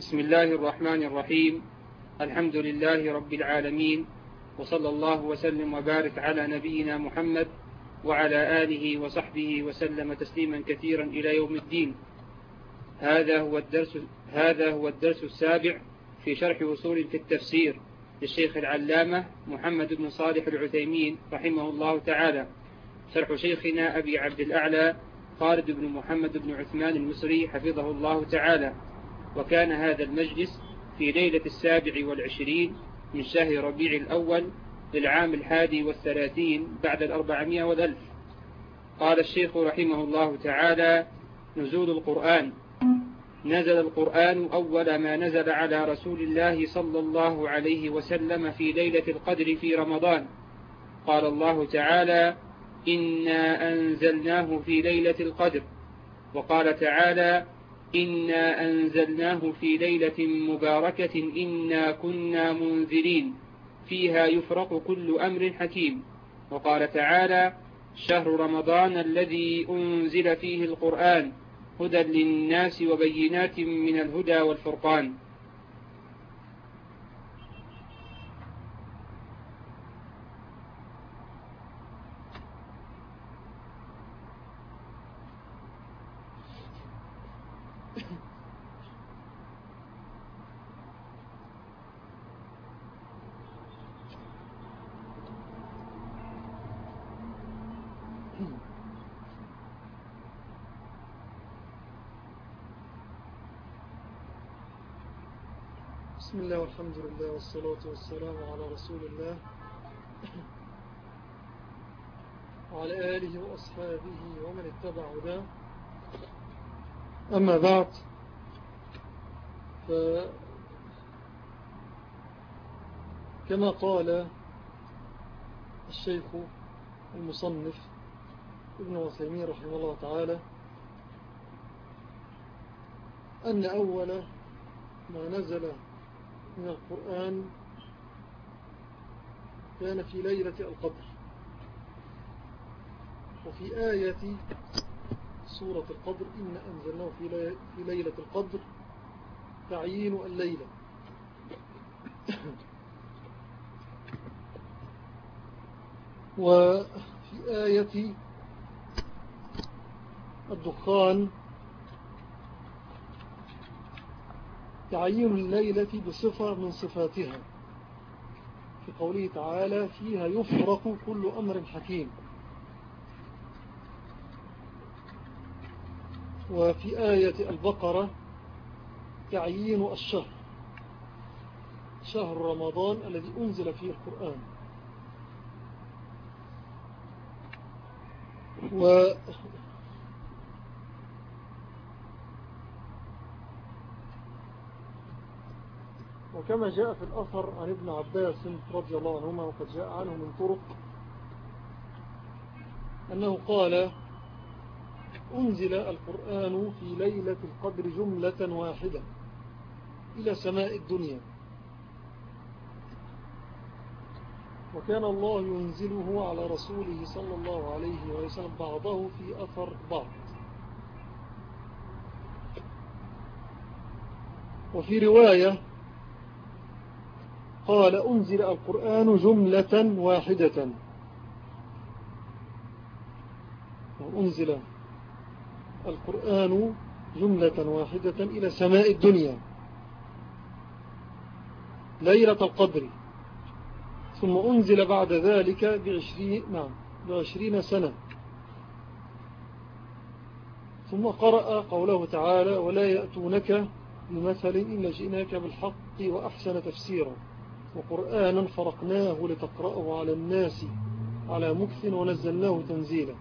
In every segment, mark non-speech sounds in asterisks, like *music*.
بسم الله الرحمن الرحيم. الحمد لله رب العالمين وصلى الله وسلم وبارك على نبينا محمد وعلى آله وصحبه وسلم تسليما كثيرا إلى يوم الدين. هذا هو الدرس هذا هو الدرس السابع في شرح وصول في التفسير للشيخ العلامة محمد بن صالح العثيمين رحمه الله تعالى. شرح شيخنا أبي عبد الأعلى خالد بن محمد بن عثمان المصري حفظه الله تعالى. وكان هذا المجلس في ليلة السابع والعشرين من شهر ربيع الأول للعام الحادي والثلاثين بعد الأربعمائة والألف. قال الشيخ رحمه الله تعالى نزول القرآن. نزل القرآن أول ما نزل على رسول الله صلى الله عليه وسلم في ليلة القدر في رمضان. قال الله تعالى إنا أنزلناه في ليلة القدر. وقال تعالى إنا أنزلناه في ليلة مباركة إنا كنا منذرين فيها يفرق كل أمر حكيم وقال تعالى شهر رمضان الذي أنزل فيه القرآن هدى للناس وبينات من الهدى والفرقان بسم الله والحمد لله والصلاة والسلام على رسول الله. *coughs* وعلى آله وأصحابه ومن اتبع هداه. أما بعد كما قال الشيخ المصنف ابن وثيمين رحمه الله تعالى أن أول ما نزل من القرآن كان في ليلة القدر. وفي آية سورة القدر إن أنزلناه في ليلة القدر تعيين الليلة. وفي آية الدخان تعيين الليلة بصفة من صفاتها. في قوله تعالى فيها يفرق كل أمر حكيم. وفي آية البقرة تعيين الشهر. شهر رمضان الذي أنزل فيه القرآن. و وكما جاء في الأثر عن ابن عباس رضي الله عنهما وقد جاء عنه من طرق أنه قال أنزل القرآن في ليلة القدر جملة واحدة إلى سماء الدنيا. وكان الله ينزله على رسوله صلى الله عليه وسلم بعضه في أثر بعض. وفي رواية قال أنزل القرآن جملة واحدة. أنزل القرآن جملة واحدة إلى سماء الدنيا. ليلة القدر. ثم أنزل بعد ذلك بعشرين, نعم بعشرين سنة. ثم قرأ قوله تعالى ولا يأتونك بمثل إلا جئناك بالحق وأحسن تفسيرا. وقرآنا فرقناه لتقرأه على الناس على مكث ونزلناه تنزيلا.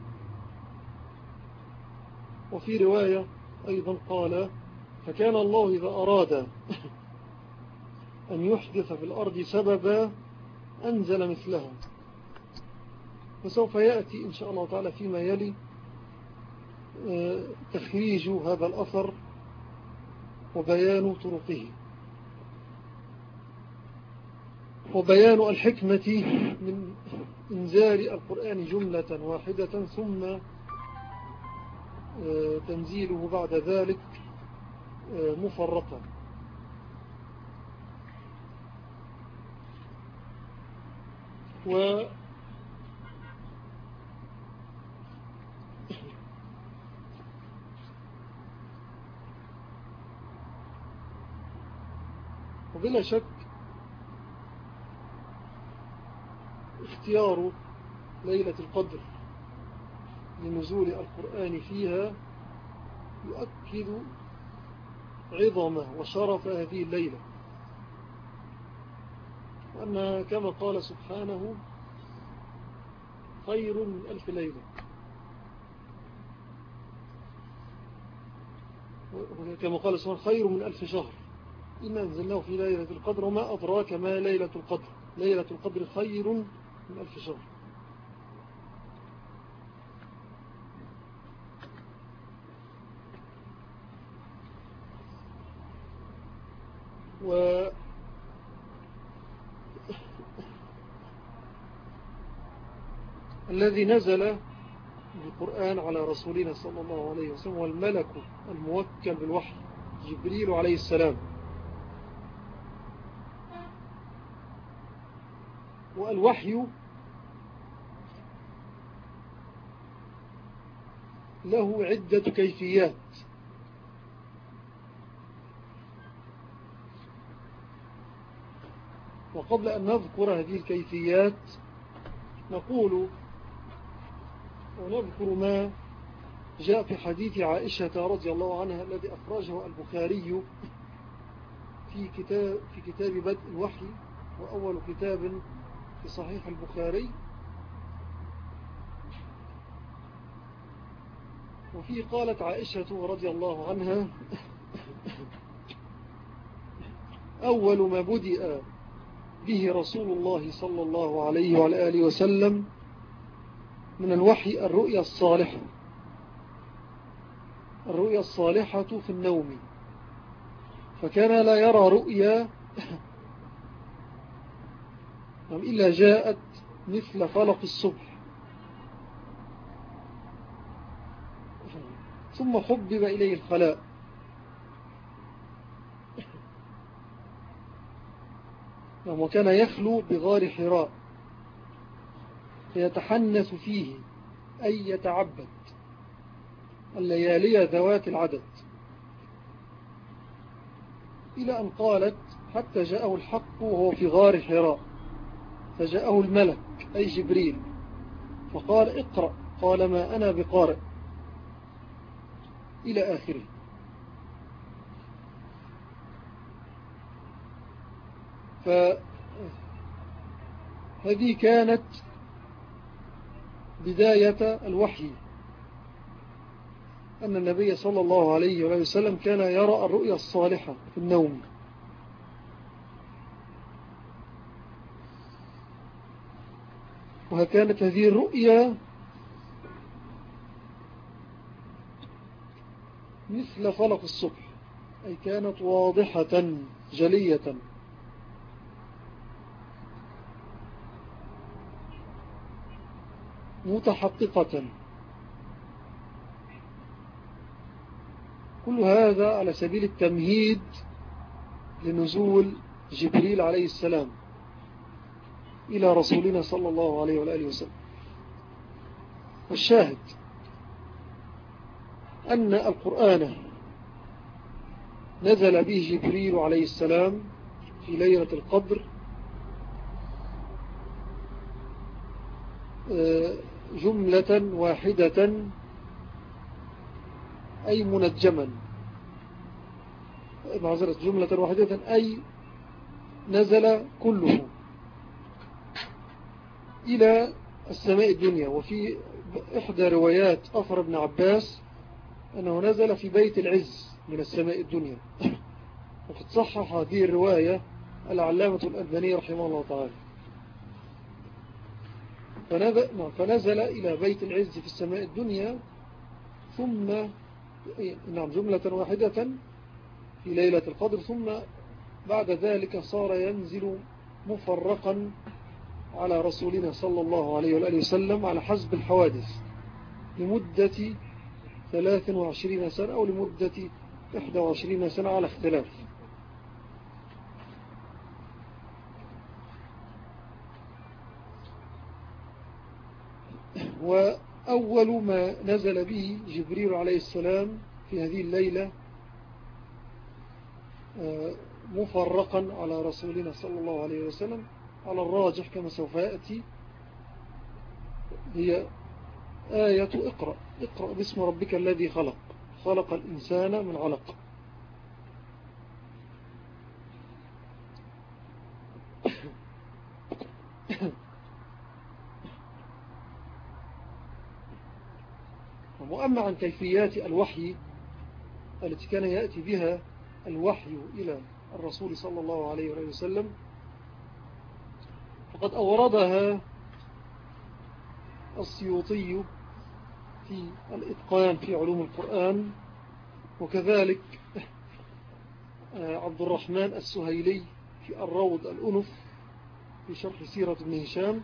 وفي رواية أيضا قال فكان الله إذا أراد *laughs* أن يحدث في الأرض سببا أنزل مثلها وسوف يأتي إن شاء الله تعالى فيما يلي آه، تخريج هذا الأثر وبيان طرقه. وبيان الحكمة من إنزال القرآن جملة واحدة ثم آه، تنزيله بعد ذلك آه، مفرقا. و وبلا شك اختيار ليلة القدر لنزول القرآن فيها يؤكد عظم وشرف هذه الليلة. وأنها كما قال سبحانه خير من ألف ليلة. كما قال سبحانه خير من ألف شهر. إنا أنزلناه في ليلة القدر وما أدراك ما ليلة القدر. ليلة القدر خير من ألف شهر و الذي نزل بالقرآن على رسولنا صلى الله عليه وسلم والملك الموكل بالوحي جبريل عليه السلام. والوحي له عدة كيفيات. وقبل أن نذكر هذه الكيفيات نقول ونذكر ما جاء في حديث عائشة رضي الله عنها الذي أخرجه البخاري في كتاب, في كتاب بدء الوحي وأول كتاب في صحيح البخاري وفيه قالت عائشة رضي الله عنها أول ما بدأ به رسول الله صلى الله عليه وعلى آله وسلم من الوحي الرؤيا الصالحة. الرؤيا الصالحة في النوم. فكان لا يرى رؤيا إلا جاءت مثل فلق الصبح. ثم حبب إليه الخلاء. وكان يخلو بغار حراء. فيتحنث فيه أي يتعبد. الليالي ذوات العدد. إلى أن قالت حتى جاءه الحق وهو في غار حراء. فجاءه الملك أي جبريل فقال اقرأ قال ما أنا بقارئ. إلى آخره. فهذه كانت بداية الوحي. أن النبي صلى الله عليه وسلم كان يرى الرؤيا الصالحة في النوم. وكانت هذه الرؤيا مثل فلق الصبح أي كانت واضحة جلية. متحققة. كل هذا على سبيل التمهيد لنزول جبريل عليه السلام. إلى رسولنا صلى الله عليه وآله وسلم. والشاهد أن القرآن نزل به جبريل عليه السلام في ليلة القدر آه، جملة واحدة أي منجما. معذرة جملة واحدة أي نزل كله. إلى السماء الدنيا. وفي إحدى روايات أفر بن عباس أنه نزل في بيت العز من السماء الدنيا. وقد صحح هذه الرواية العلامة الألباني رحمه الله تعالى. نعم، فنزل إلى بيت العز في السماء الدنيا ثم نعم جملة واحدة في ليلة القدر ثم بعد ذلك صار ينزل مفرقا على رسولنا صلى الله عليه وآله وسلم على حسب الحوادث. لمدة 23 سنة أو لمدة 21 سنة على اختلاف. وأول ما نزل به جبريل عليه السلام في هذه الليلة آه، مفرقا على رسولنا صلى الله عليه وسلم على الراجح كما سوف يأتي هي آية اقرأ اقرأ باسم ربك الذي خلق خلق الإنسان من علق. وأما عن كيفيات الوحي التي كان يأتي بها الوحي إلى الرسول صلى الله عليه وسلم فقد أوردها السيوطي في الإتقان في علوم القرآن وكذلك عبد الرحمن السهيلي في الروض الأنف في شرح سيرة ابن هشام.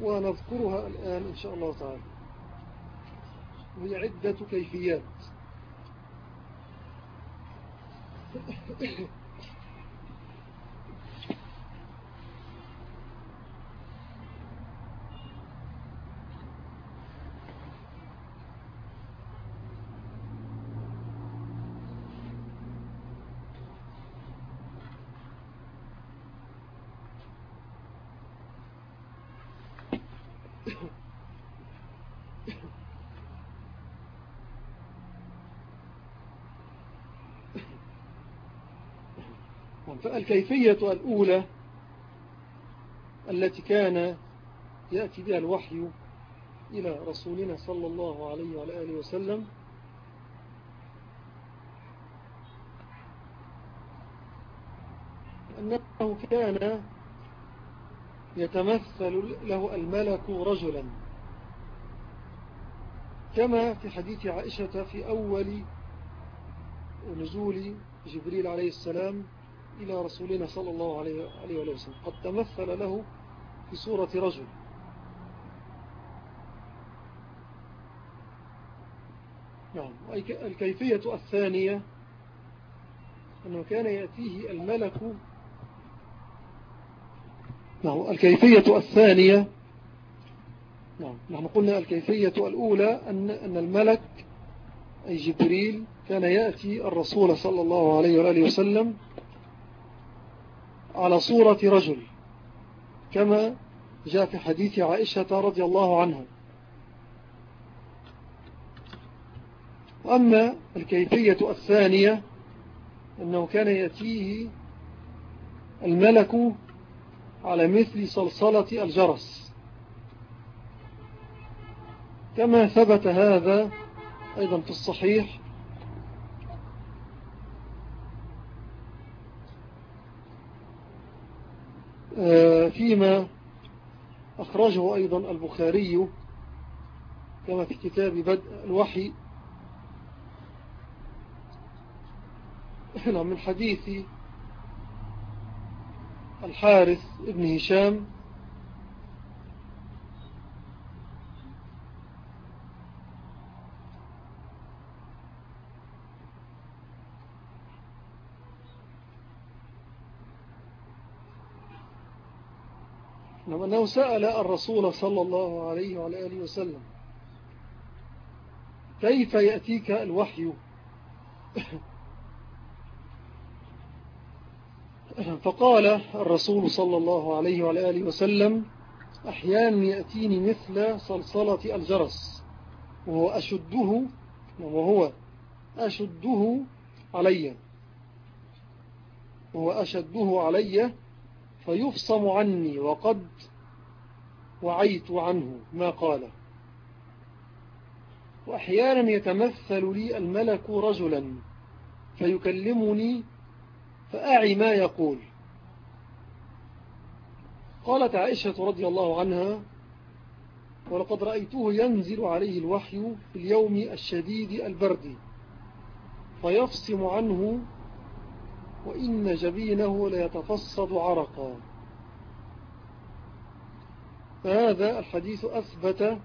ونذكرها الآن إن شاء الله تعالى. وهي عدة كيفيات. Thank you. *coughs* فالكيفية الأولى التي كان يأتي بها الوحي إلى رسولنا صلى الله عليه وعلى آله وسلم. أنه كان يتمثل له الملك رجلا. كما في حديث عائشة في أول نزول جبريل عليه السلام إلى رسولنا صلى الله عليه وسلم. قد تمثل له في صورة رجل. نعم. الكيفية الثانية أنه كان يأتيه الملك. نعم. الكيفية الثانية. نعم. نحن قلنا الكيفية الأولى أن, أن الملك أي جبريل كان يأتي الرسول صلى الله عليه وآله وسلم على صورة رجل كما جاء في حديث عائشة رضي الله عنها. وأما الكيفية الثانية أنه كان يأتيه الملك على مثل صلصلة الجرس. كما ثبت هذا أيضا في الصحيح فيما أخرجه أيضا البخاري كما في كتاب بدء الوحي. هنا من حديث الحارث ابن هشام نعم أنه سأل الرسول صلى الله عليه وعلى آله وسلم كيف يأتيك الوحي؟ *coughs* فقال الرسول صلى الله عليه وعلى آله وسلم أحيانا يأتيني مثل صلصلة الجرس وهو أشده وهو أشده علي وهو أشده علي فيفصم عني وقد وعيت عنه ما قال. وأحيانا يتمثل لي الملك رجلا فيكلمني فأعي ما يقول. قالت عائشة رضي الله عنها ولقد رأيته ينزل عليه الوحي في اليوم الشديد البرد فيفصم عنه وإن جبينه ليتفصد عرقا. فهذا الحديث أثبت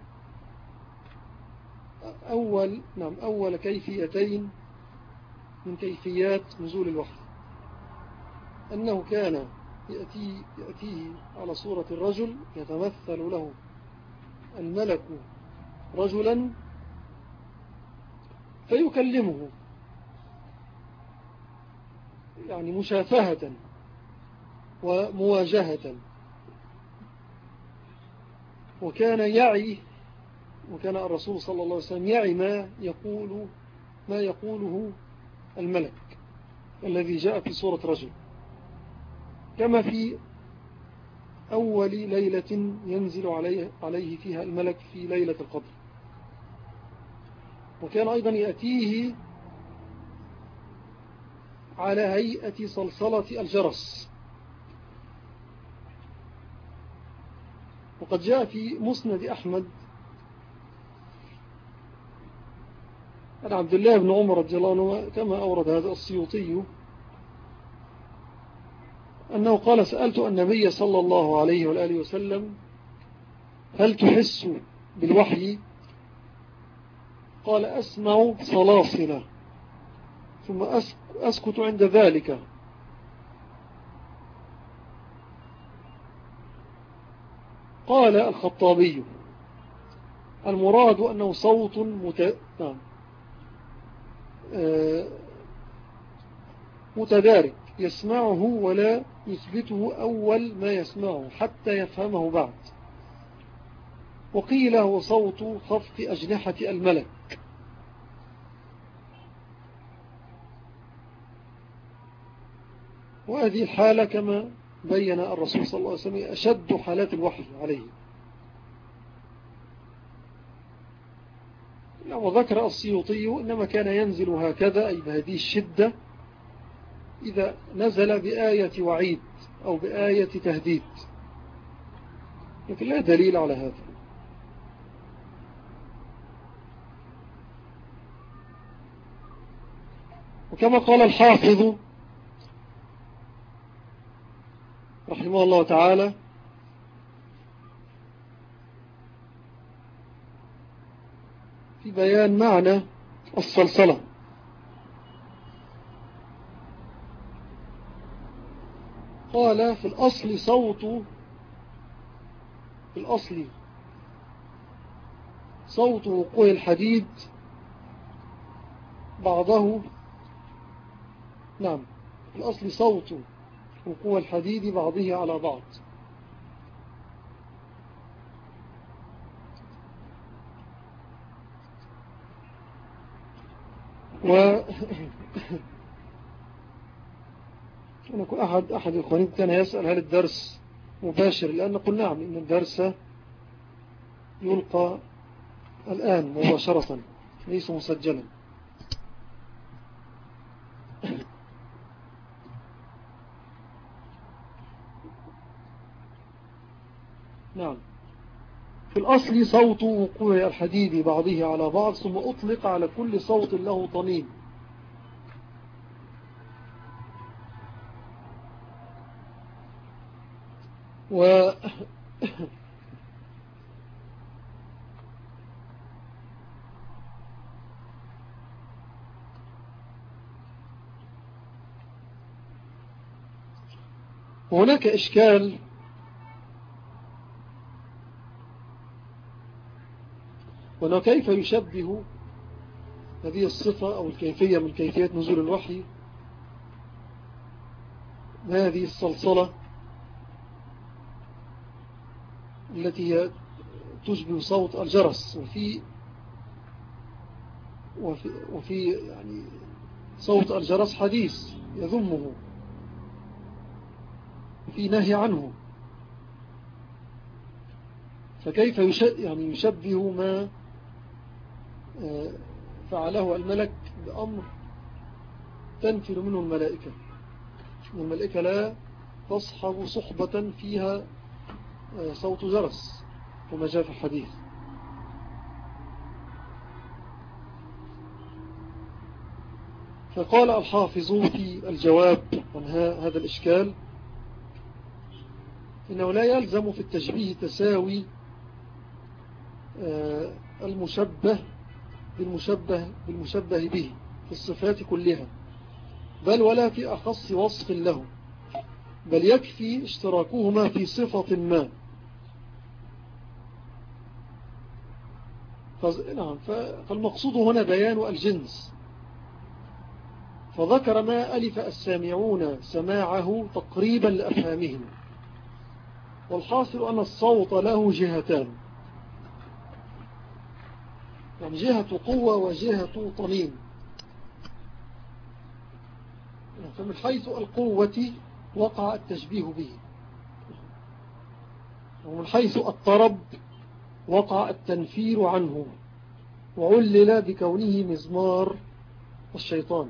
أول, نعم أول كيفيتين من كيفيات نزول الوحي. أنه كان يأتيه, يأتيه على صورة الرجل يتمثل له الملك رجلا فيكلمه يعني مشافهة ومواجهة. وكان يعي وكان الرسول صلى الله عليه وسلم يعي ما يقول ما يقوله الملك الذي جاء في صورة رجل كما في أول ليلة ينزل عليه, عليه فيها الملك في ليلة القدر. وكان أيضا يأتيه على هيئة صلصلة الجرس. وقد جاء في مسند أحمد عن عبد الله بن عمر رضي الله عنه كما أورد هذا السيوطي أنه قال سألت النبي صلى الله عليه وآله وسلم هل تحس بالوحي؟ قال أسمع صلاصلة ثم أسكت عند ذلك. قال الخطابي. المراد أنه صوت مت... نعم. آه، متدارك يسمعه ولا يثبته أول ما يسمعه حتى يفهمه بعد. وقيل هو صوت خفق أجنحة الملك. وهذه الحالة كما بين الرسول صلى الله عليه وسلم أشد حالات الوحي عليه. وذكر السيوطي إنما كان ينزل هكذا أي بهذه الشدة إذا نزل بآية وعيد أو بآية تهديد. لكن لا دليل على هذا. وكما قال الحافظ رحمه الله تعالى. في بيان معنى الصلصلة. قال في الأصل صوت في الأصل صوت وقوع الحديد بعضه. نعم في الأصل صوت. وقوع الحديد بعضه على بعض. و *coughs* أنا أحد أحد الإخوانين كان يسأل هل الدرس مباشر؟ لأن قل نعم إن الدرس يلقى الآن مباشرة ليس مسجلا. نعم. في الأصل صوت وقوع الحديد بعضه على بعض ثم أطلق على كل صوت له طنين. و هناك إشكال وأنه كيف يشبه هذه الصفة أو الكيفية من كيفية نزول الوحي؟ هذه الصلصلة التي تشبه صوت الجرس وفي وفي, وفي يعني صوت الجرس حديث يذمه في نهي عنه. فكيف يعني يشبه ما فعله الملك بأمر تنفر منه الملائكة. الملائكة لا تصحب صحبة فيها آه، صوت جرس كما جاء في الحديث. فقال الحافظ في الجواب عن هذا الإشكال إنه لا يلزم في التشبيه تساوي آه، المشبه بالمشبه, بالمشبه به في الصفات كلها. بل ولا في أخص وصف له. بل يكفي اشتراكهما في صفة ما. نعم فالمقصود هنا بيان الجنس. فذكر ما ألف السامعون سماعه تقريبا لأفهامهم. والحاصل أن الصوت له جهتان. يعني جهة قوة وجهة طمين فمن حيث القوة وقع التشبيه به. ومن حيث الطرب وقع التنفير عنه. وعلل بكونه مزمار الشيطان.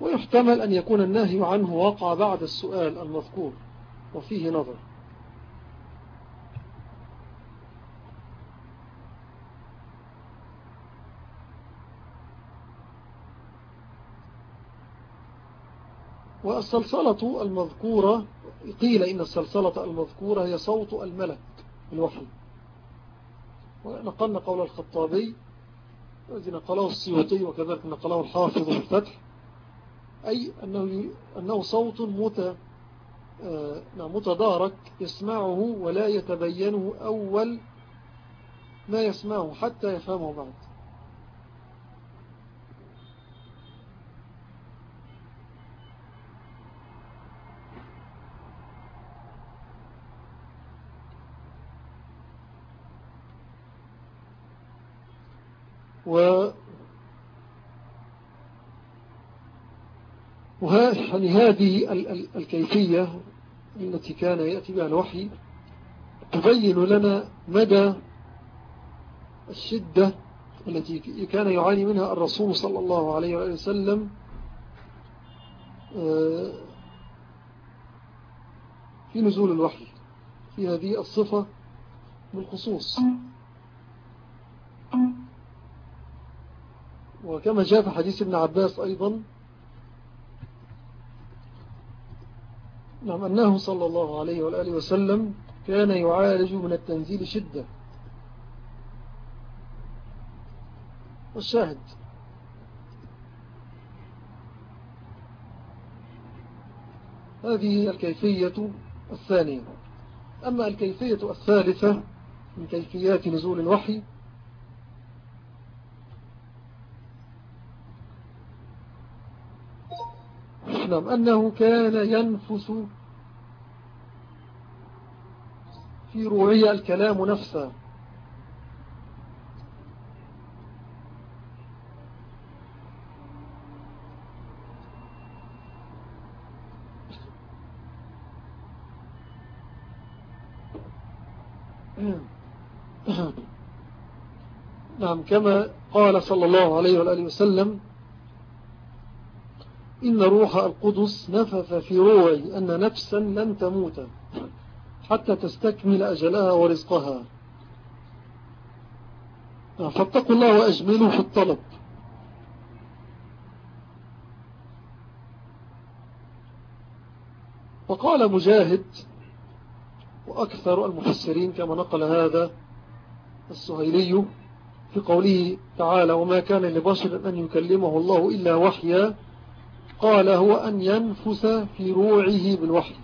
ويحتمل أن يكون النهي عنه وقع بعد السؤال المذكور. وفيه نظر. والسلسلة المذكورة قيل إن السلسلة المذكورة هي صوت الملك الوحي. ونقلنا قول الخطابي الذي نقله السيوطي وكذلك نقله الحافظ الفتح أي أنه, أنه صوت مت آه، نعم، متدارك يسمعه ولا يتبينه أول ما يسمعه حتى يفهمه بعد. و يعني هذه الكيفية التي كان يأتي بها الوحي تبين لنا مدى الشدة التي كان يعاني منها الرسول صلى الله عليه وسلم آه، في نزول الوحي في هذه الصفة بالخصوص. وكما جاء في حديث ابن عباس أيضا نعم أنه صلى الله عليه وآله وسلم كان يعالج من التنزيل شدة. والشاهد. هذه الكيفية الثانية. أما الكيفية الثالثة من كيفيات نزول الوحي نعم أنه كان ينفس في روعية الكلام نفسه. نعم كما قال صلى الله عليه وآله وسلم إن روح القدس نفث في روعي أن نفسا لن تموت حتى تستكمل أجلها ورزقها. فاتقوا الله وأجملوا في الطلب. وقال مجاهد وأكثر المفسرين كما نقل هذا السهيلي في قوله تعالى وما كان لبشر أن يكلمه الله إلا وحيا قال هو أن ينفس في روعه بالوحي.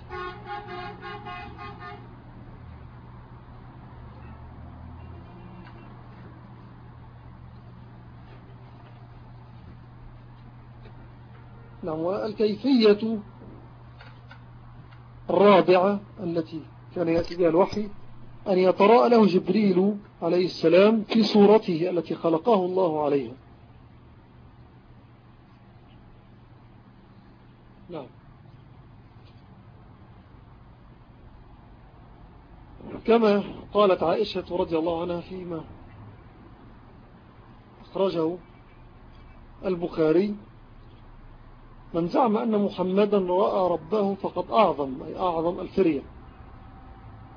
نعم والكيفية الرابعة التي كان يأتي بها الوحي أن يتراءى له جبريل عليه السلام في صورته التي خلقه الله عليها نعم كما قالت عائشة رضي الله عنها فيما أخرجه البخاري. من زعم أن محمدا رأى ربه فقد أعظم أي أعظم الفرية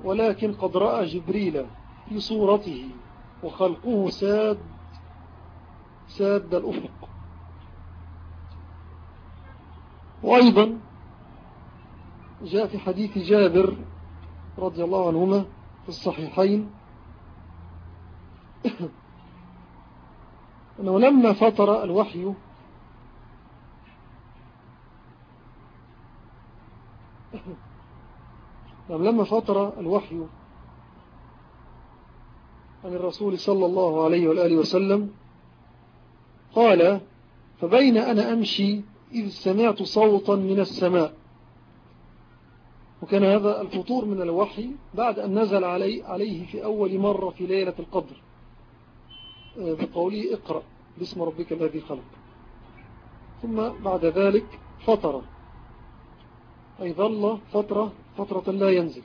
ولكن قد رأى جبريل في صورته وخلقه ساد ساد الأفق. وأيضا جاء في حديث جابر رضي الله عنهما في الصحيحين. *coughs* أنه لما فتر الوحي *coughs* نعم لما فتر الوحي عن الرسول صلى الله عليه وآله وسلم قال فبين أنا أمشي إذ سمعت صوتا من السماء. وكان هذا الفطور من الوحي بعد أن نزل علي عليه في أول مرة في ليلة القدر. آه، بقوله اقرأ باسم ربك الذي خلق. ثم بعد ذلك فطر. أي ظل فترة فترة لا ينزل.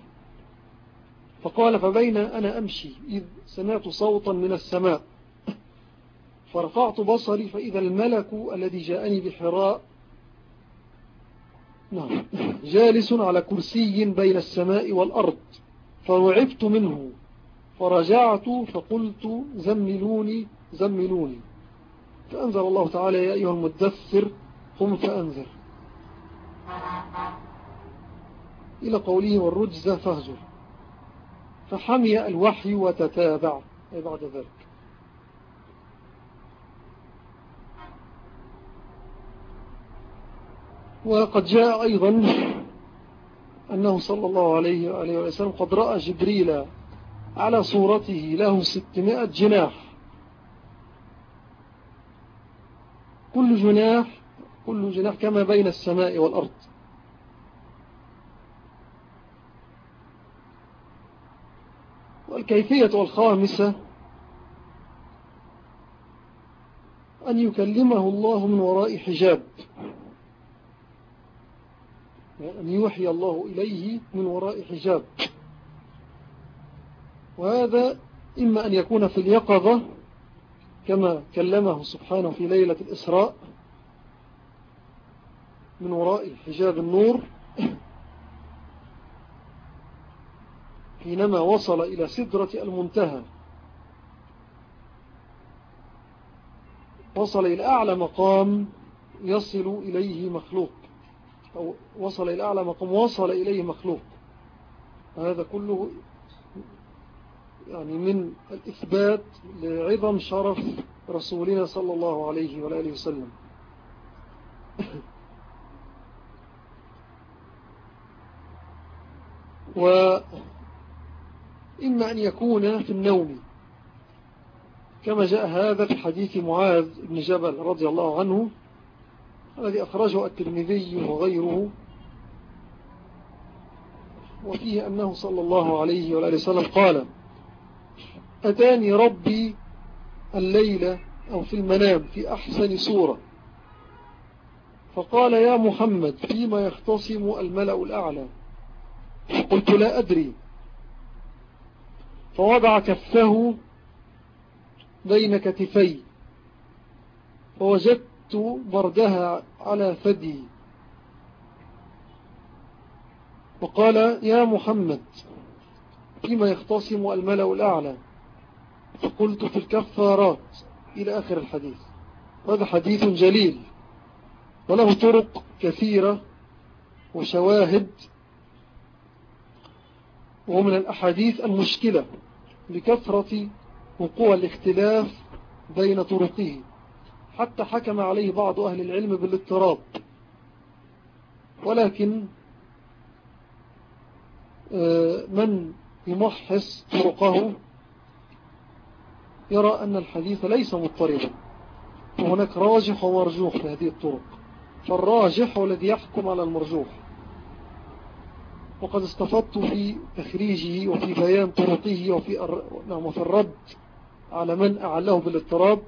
فقال فبين أنا أمشي إذ سمعت صوتا من السماء. *laughs* فرفعت بصري فإذا الملك الذي جاءني بحراء نعم. جالس على كرسي بين السماء والأرض فرعبت منه فرجعت فقلت زملوني زملوني. فأنزل الله تعالى يا أيها المدثر قم فأنذر. إلى قوله والرجز فهجر فحمي الوحي وتتابع أي بعد ذلك. وقد جاء أيضا أنه صلى الله عليه وآله وسلم قد رأى جبريل على صورته له ستمائة جناح. كل جناح كل جناح كما بين السماء والأرض. والكيفية والخامسة أن يكلمه الله من وراء حجاب. أن يوحي الله إليه من وراء حجاب. وهذا إما أن يكون في اليقظة كما كلمه سبحانه في ليلة الإسراء من وراء حجاب النور حينما وصل إلى سدرة المنتهى. وصل إلى أعلى مقام يصل إليه مخلوق. أو وصل إلى أعلى مقام وصل إليه مخلوق. هذا كله يعني من الإثبات لعظم شرف رسولنا صلى الله عليه وآله وسلم. وإما أن يكون في النوم كما جاء هذا في حديث معاذ بن جبل رضي الله عنه الذي أخرجه الترمذي وغيره وفيه أنه صلى الله عليه وآله وسلم قال أتاني ربي الليلة أو في المنام في أحسن صورة. فقال يا محمد فيما يختصم الملأ الأعلى؟ قلت لا أدري. فوضع كفه بين كتفي فوجدت بردها على ثدي. وقال يا محمد فيما يختصم الملأ الأعلى؟ فقلت في الكفارات. إلى آخر الحديث. هذا حديث جليل وله طرق كثيرة وشواهد ومن الأحاديث المشكلة لكثرة وقوع الاختلاف بين طرقه. حتى حكم عليه بعض أهل العلم بالاضطراب. ولكن آه، من يمحص طرقه يرى أن الحديث ليس مضطربا. وهناك راجح ومرجوح في هذه الطرق. فالراجح هو الذي يحكم على المرجوح. وقد استفدت في تخريجه وفي بيان طرقه وفي, نعم وفي الرد على من أعله بالاضطراب.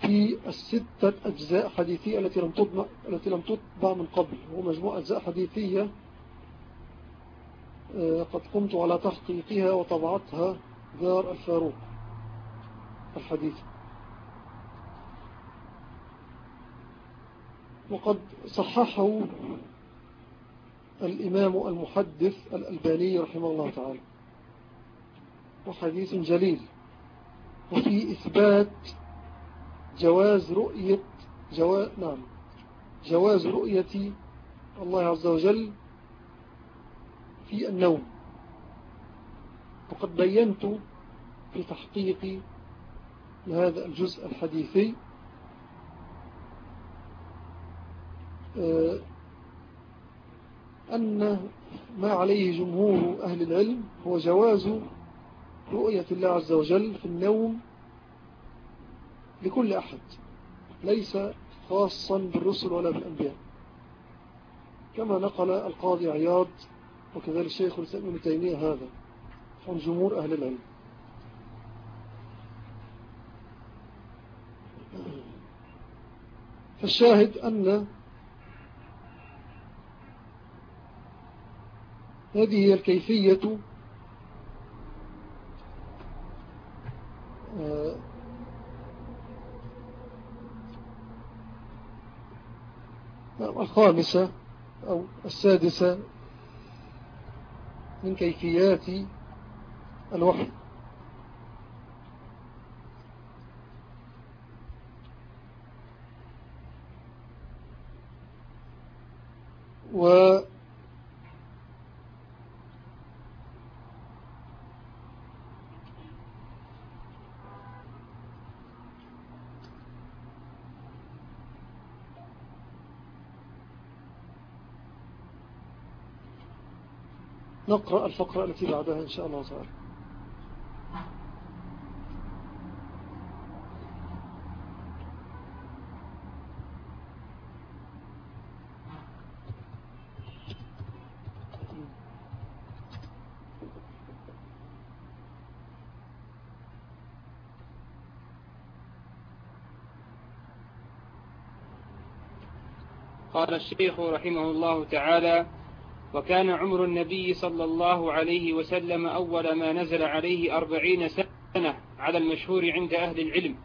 في الستة أجزاء حديثية التي لم تطبع, التي لم تطبع من قبل. هو مجموعة أجزاء حديثية آه، قد قمت على تحقيقها وطبعتها دار الفاروق الحديث وقد صححه الإمام المحدث الألباني رحمه الله تعالى. وحديث جليل. وفي إثبات جواز رؤية جواز نعم جواز رؤية الله عز وجل في النوم. وقد بينت في تحقيق لهذا الجزء الحديثي آه، أن ما عليه جمهور أهل العلم هو جواز رؤية الله عز وجل في النوم لكل أحد ليس خاصا بالرسل ولا بالأنبياء. كما نقل القاضي عياض وكذلك الشيخ الإسلام ابن تيمية هذا عن جمهور أهل العلم. فالشاهد أن هذه هي الكيفية الخامسة أو السادسة من كيفيات الوحي. و نقرأ الفقرة التي بعدها إن شاء الله تعالى قال الشيخ رحمه الله تعالى وكان عمر النبي صلى الله عليه وسلم أول ما نزل عليه أربعين سنة على المشهور عند أهل العلم.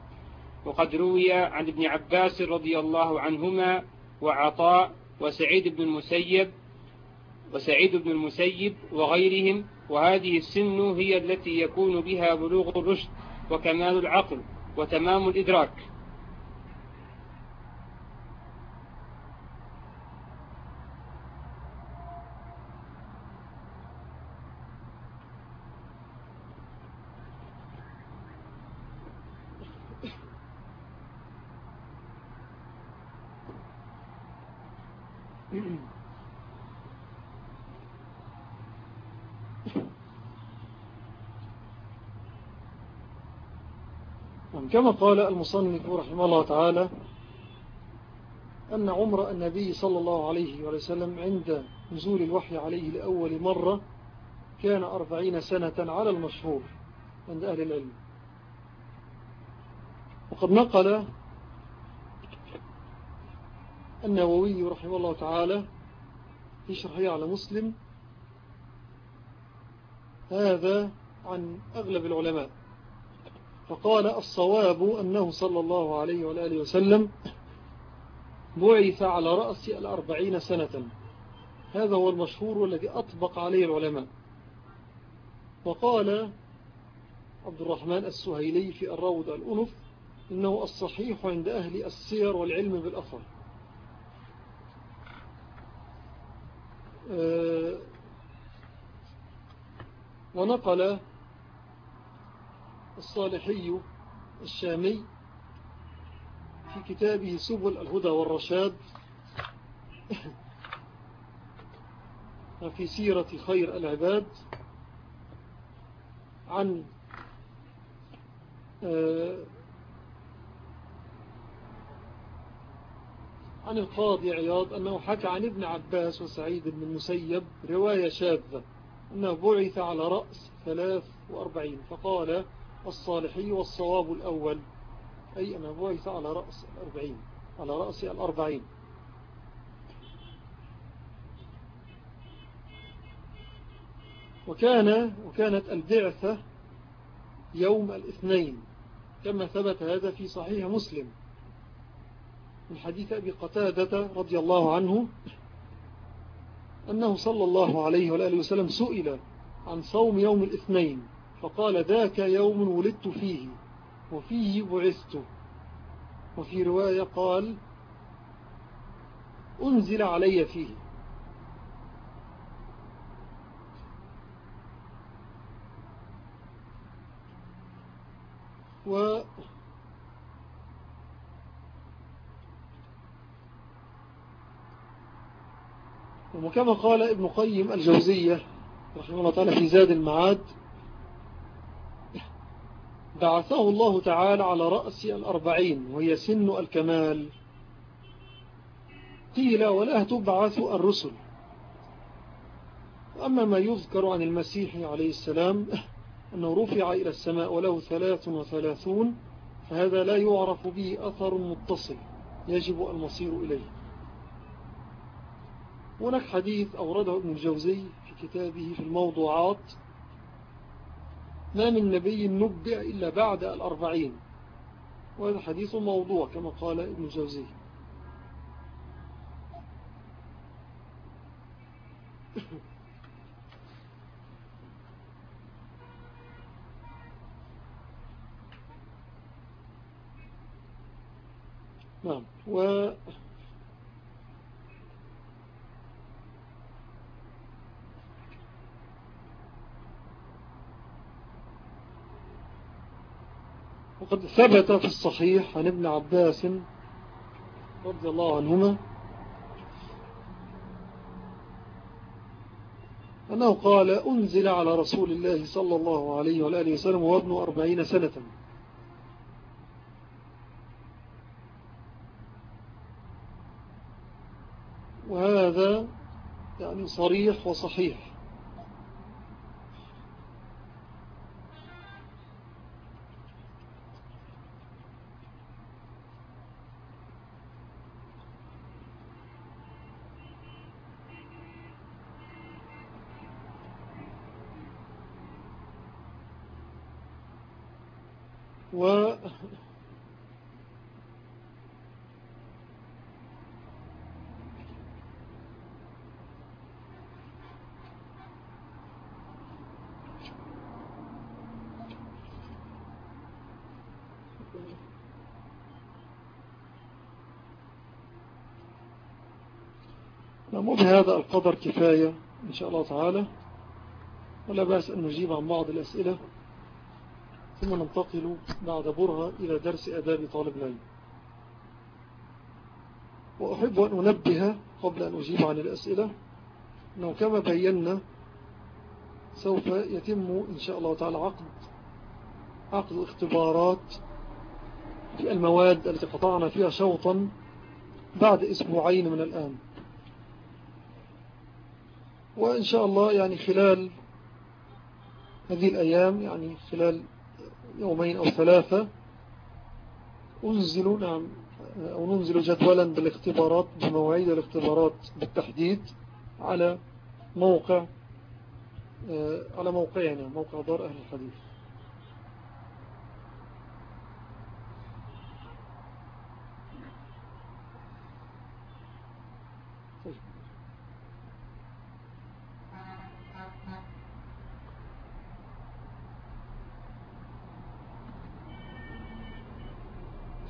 وقد روي عن ابن عباس رضي الله عنهما وعطاء وسعيد بن المسيب وسعيد بن المسيب وغيرهم وهذه السن هي التي يكون بها بلوغ الرشد وكمال العقل وتمام الإدراك. كما قال المصنف رحمه الله تعالى أن عمر النبي صلى الله عليه وسلم عند نزول الوحي عليه لأول مرة كان أربعين سنة على المشهور عند أهل العلم. وقد نقل النووي رحمه الله تعالى في شرحه على مسلم هذا عن أغلب العلماء. فقال الصواب أنه صلى الله عليه وآله وسلم بعث على رأس الأربعين سنة. هذا هو المشهور والذي أطبق عليه العلماء. وقال عبد الرحمن السهيلي في الروض الأنف إنه الصحيح عند أهل السير والعلم بالأثر آه، ونقل الصالحي الشامي في كتابه سبل الهدى والرشاد في سيرة خير العباد عن آه، عن القاضي عياض أنه حكى عن ابن عباس وسعيد بن المسيب رواية شاذة أنه بعث على رأس ثلاث وأربعين فقال الصالحي والصواب الأول. أي أنه بعث على رأس الأربعين على رأس الأربعين. وكان وكانت البعثة يوم الاثنين كما ثبت هذا في صحيح مسلم. من حديث أبي قتادة رضي الله عنه أنه صلى الله عليه وآله وسلم سئل عن صوم يوم الاثنين. فقال ذاك يوم ولدت فيه وفيه بعثت. وفي رواية قال أنزل علي فيه. و وكما قال ابن قيم الجوزية رحمه الله تعالى في زاد المعاد بعثه الله تعالى على رأس الأربعين وهي سن الكمال. قيل ولا تبعث الرسل. أما ما يذكر عن المسيح عليه السلام أنه رفع إلى السماء وله ثلاث وثلاثون فهذا لا يعرف به أثر متصل يجب المصير إليه. هناك حديث أورده ابن الجوزي في كتابه في الموضوعات ما من نبي نبع إلا بعد الأربعين. وهذا حديث موضوع كما قال ابن الجوزي *coughs* نعم. و وقد ثبت في الصحيح عن ابن عباس رضي الله عنهما أنه قال أنزل على رسول الله صلى الله عليه وآله وسلم وابن أربعين سنة. وهذا يعني صريح وصحيح و نعم بهذا القدر كفاية إن شاء الله تعالى. ولا بأس أن نجيب عن بعض الأسئلة ثم ننتقل بعد برهة إلى درس أداب طالب العلم. وأحب أن أنبه قبل أن أجيب عن الأسئلة أنه كما بينا سوف يتم إن شاء الله تعالى عقد عقد اختبارات في المواد التي قطعنا فيها شوطا بعد أسبوعين من الآن. وإن شاء الله يعني خلال هذه الأيام يعني خلال يومين أو ثلاثة أنزل نعم أو ننزل جدولا بالاختبارات بمواعيد الاختبارات بالتحديد على موقع آه، على موقعنا موقع دار أهل الحديث.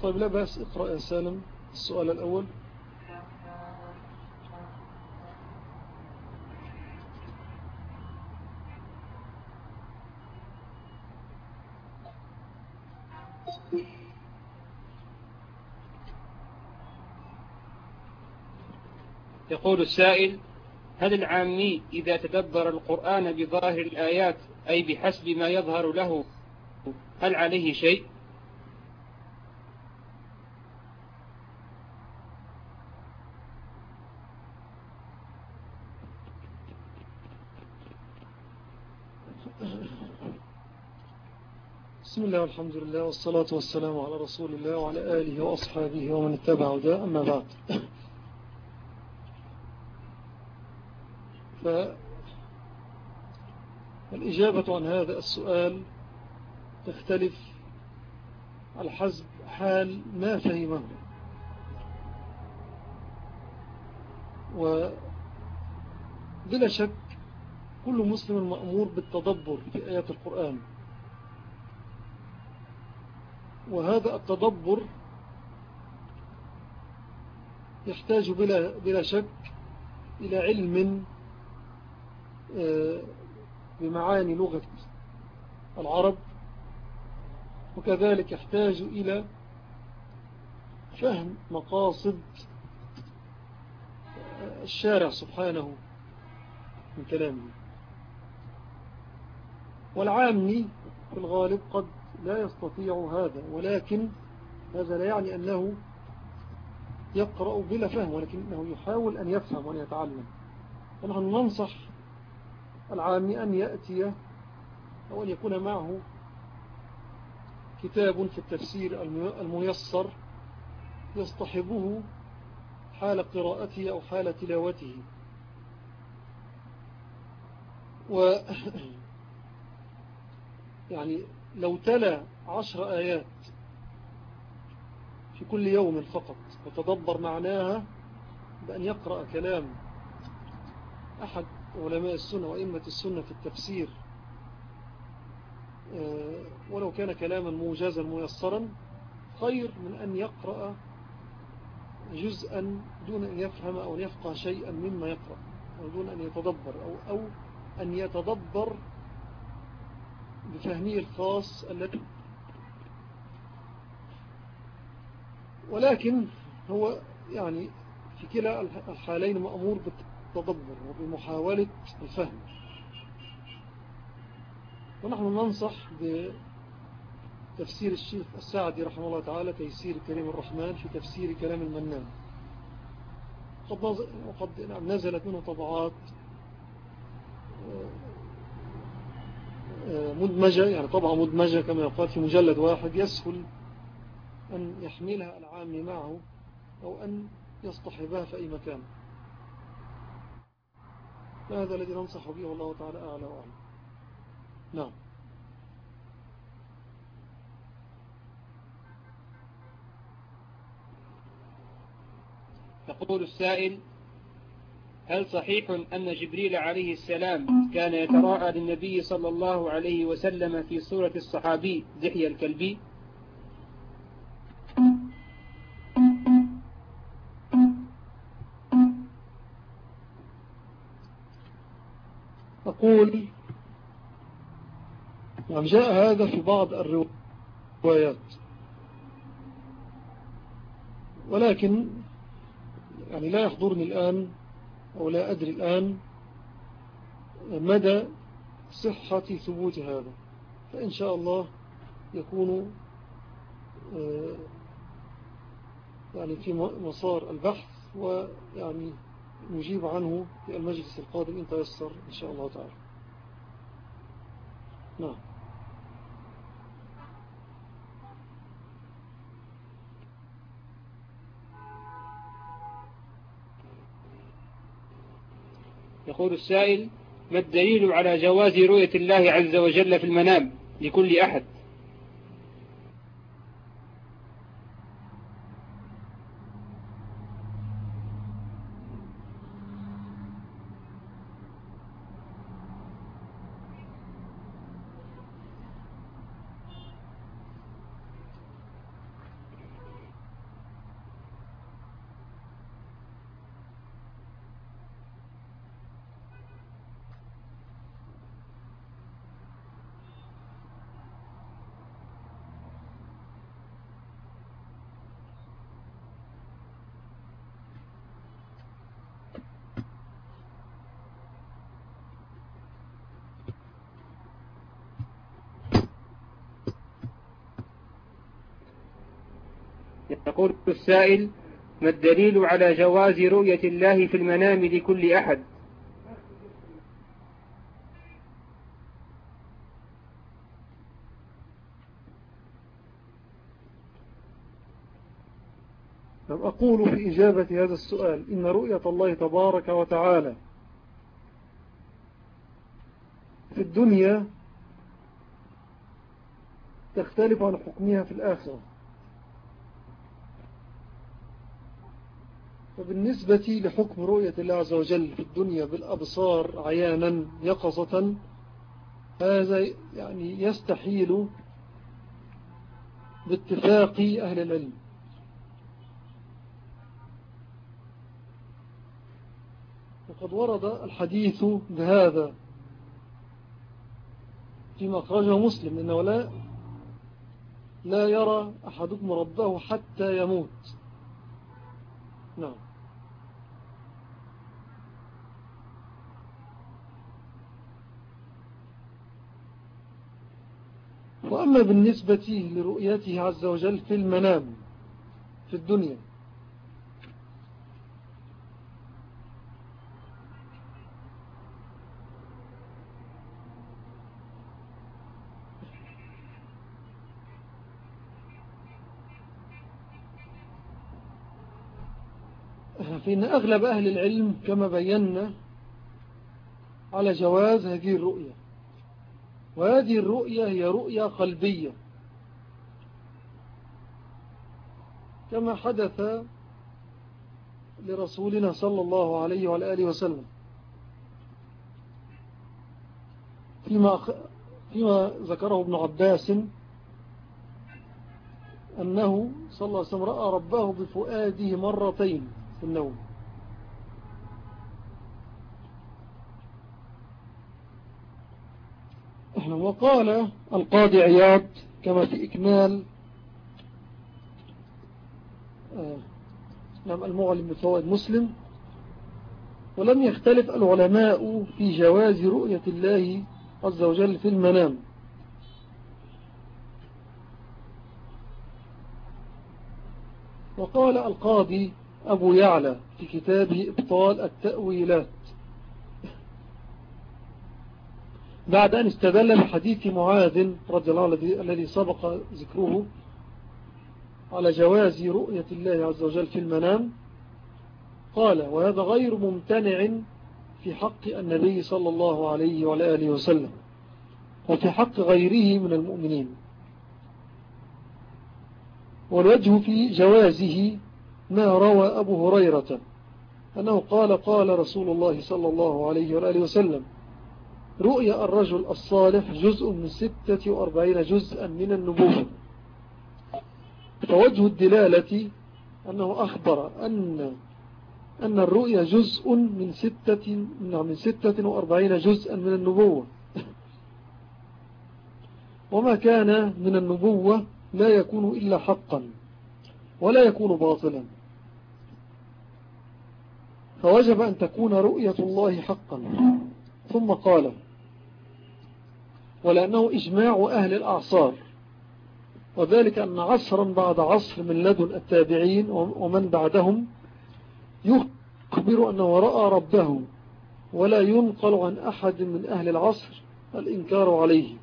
طيب لا بأس اقرأ يا سالم السؤال الأول. يقول السائل هل العامي إذا تدبر القرآن بظاهر الآيات أي بحسب ما يظهر له هل عليه شيء؟ بسم الله والحمد لله والصلاة والسلام على رسول الله وعلى آله وأصحابه ومن اتبع ده أما بعد. فالإجابة عن هذا السؤال تختلف على حسب حال ما فهمه. وبلا شك كل مسلم مأمور بالتدبر في آيات القرآن. وهذا التدبر يحتاج بلا, بلا شك إلى علم آه، بمعاني لغة العرب وكذلك يحتاج إلى فهم مقاصد الشارع سبحانه من كلامه. والعامي في الغالب قد لا يستطيع هذا ولكن هذا لا يعني أنه يقرأ بلا فهم ولكنه يحاول أن يفهم وأن يتعلم. فنحن ننصح العامي أن يأتي أو أن يكون معه كتاب في التفسير الميسر يصطحبه حال قراءته أو حال تلاوته. و *coughs* يعني لو تلا عشر آيات في كل يوم فقط وتدبر معناها بأن يقرأ كلام أحد علماء السنة وإمة السنة في التفسير آه، ولو كان كلاما موجزا ميسرا خير من أن يقرأ جزءا دون أن يفهم أو يفقه شيئا مما يقرأ أو دون أن يتدبر أو, أو أن يتدبر بفهمه الخاص الذي ولكن هو يعني في كلا الحالين مأمور بالتدبر وبمحاولة الفهم. ونحن ننصح بتفسير الشيخ السعدي رحمه الله تعالى تيسير كريم الرحمن في تفسير كلام المنان. وقد نزلت منه طبعات آه، مدمجة يعني طبعة مدمجة كما يقال في مجلد واحد يسهل أن يحملها العام معه أو أن يصطحبها في أي مكان. هذا الذي ننصح به؟ الله تعالى أعلى وأعلى. نعم. يقول السائل هل صحيح أن جبريل عليه السلام كان يتراءى للنبي صلى الله عليه وسلم في صورة الصحابي دحي الكلبي أقول نعم جاء هذا في بعض الروايات. ولكن يعني لا يحضرني الآن أو لا أدري الآن مدى صحة ثبوت هذا. فإن شاء الله يكون آه، يعني في مسار البحث ويعني نجيب عنه في المجلس القادم إن تيسر إن شاء الله تعالى. نعم. يقول السائل ما الدليل على جواز رؤية الله عز وجل في المنام لكل أحد؟ يقول السائل ما الدليل على جواز رؤية الله في المنام لكل أحد؟ أقول في إجابة هذا السؤال إن رؤية الله تبارك وتعالى في الدنيا تختلف عن حكمها في الآخرة. وبالنسبة لحكم رؤية الله عز وجل في الدنيا بالأبصار عيانا يقظة هذا يعني يستحيل باتفاق أهل العلم. وقد ورد الحديث بهذا فيما أخرجه مسلم إنه لا لا يرى أحدكم ربه حتى يموت. نعم. وأما بالنسبة لرؤيته عز وجل في المنام في الدنيا. فإن أغلب أهل العلم كما بينا على جواز هذه الرؤية. وهذه الرؤية هي رؤية قلبية. كما حدث لرسولنا صلى الله عليه وعلى آله وسلم. فيما, فيما ذكره ابن عباس أنه صلى الله عليه وسلم رأى ربه بفؤاده مرتين في النوم. وقال القاضي عياض كما في إكمال آه، نعم المعلم بفوائد مسلم. ولم يختلف العلماء في جواز رؤية الله عز وجل في المنام. وقال القاضي أبو يعلى في كتابه إبطال التأويلات. بعد أن استدل بحديث معاذ رضي الله الذي سبق ذكره على جواز رؤية الله عز وجل في المنام قال وهذا غير ممتنع في حق النبي صلى الله عليه وعلى آله وسلم وفي حق غيره من المؤمنين. والوجه في جوازه ما روى أبو هريرة أنه قال قال رسول الله صلى الله عليه وآله وسلم رؤيا الرجل الصالح جزء من ستة وأربعين جزءا من النبوة. فوجه الدلالة أنه أخبر أن أن الرؤيا جزء من ستة, من ستة وأربعين جزءا من النبوة. وما كان من النبوة لا يكون إلا حقا ولا يكون باطلا. فوجب أن تكون رؤية الله حقا. ثم قال ولأنه إجماع أهل الأعصار وذلك أن عصرا بعد عصر من لدن التابعين ومن بعدهم يخبر أنه رأى ربه ولا ينقل عن أحد من أهل العصر الإنكار عليه.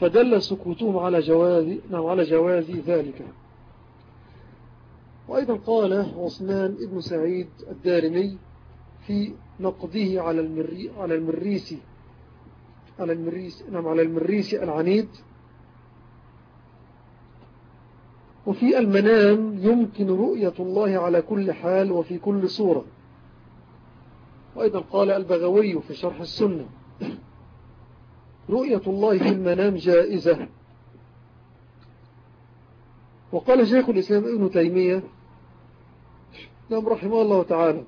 فدل سكوتهم على جواز, نعم على جواز ذلك. وأيضا قال عثمان ابن سعيد الدارمي في نقضه على, المري على المريسي على المريسي نعم على المريسي العنيد. وفي المنام يمكن رؤية الله على كل حال وفي كل صورة. وأيضا قال البغوي في شرح السنة رؤية الله في المنام جائزة. وقال شيخ الإسلام ابن تيمية نعم رحمه الله تعالى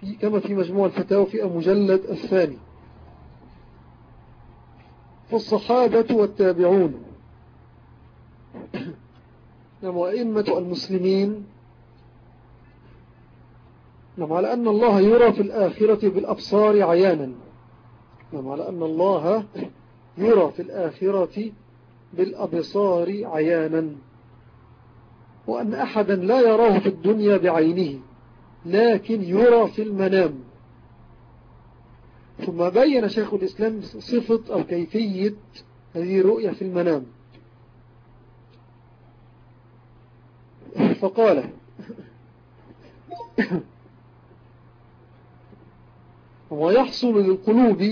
في كما في مجموع الفتاوى في المجلد الثاني. فالصحابة والتابعون. نعم وإمة المسلمين. نعم على أن الله يرى في الآخرة بالأبصار عيانا. نعم على أن الله يرى في الآخرة بالأبصار عيانا. وأن أحدا لا يراه في الدنيا بعينه لكن يرى في المنام. ثم بين شيخ الإسلام صفة أو كيفية هذه الرؤية في المنام. فقال ويحصل للقلوب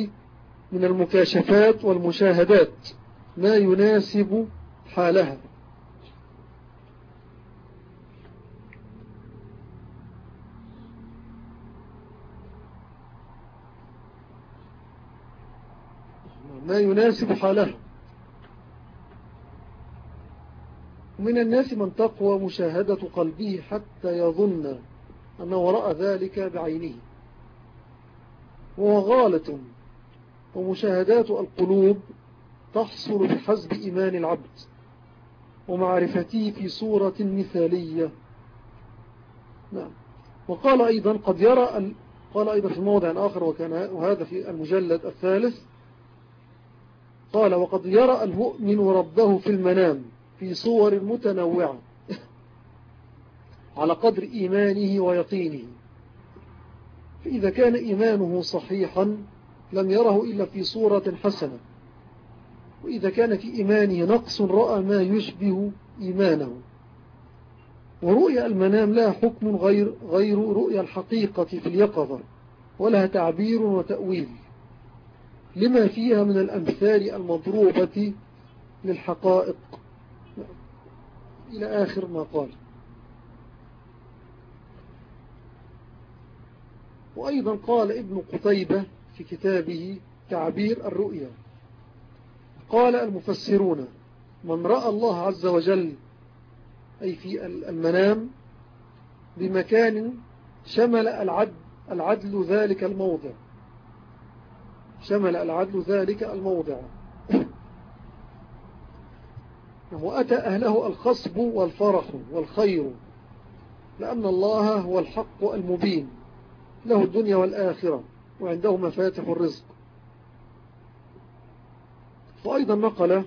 من المكاشفات والمشاهدات ما يناسب حالها. ما يناسب حاله. ومن الناس من تقوى مشاهدة قلبه حتى يظن أن وراء ذلك بعينه. وهو ومشاهدات القلوب تحصل بحسب إيمان العبد ومعرفته في صورة مثالية. نعم. وقال أيضا قد يرى قال أيضا في موضع آخر وكان وهذا في المجلد الثالث قال وقد يرى المؤمن ربه في المنام في صور متنوعة على قدر إيمانه ويقينه. فإذا كان إيمانه صحيحا لم يره إلا في صورة حسنة. وإذا كان في إيمانه نقص رأى ما يشبه إيمانه. ورؤيا المنام لا حكم غير, غير رؤيا الحقيقة في اليقظة ولها تعبير وتأويل. لما فيها من الأمثال المضروبة للحقائق. إلى آخر ما قال. وأيضا قال ابن قتيبة في كتابه تعبير الرؤيا. قال المفسرون من رأى الله عز وجل أي في المنام بمكان شمل العدل, العدل ذلك الموضع شمل العدل ذلك الموضع. وأتى أهله الخصب والفرح والخير لأن الله هو الحق المبين له الدنيا والآخرة وعنده مفاتح الرزق. وأيضا نقل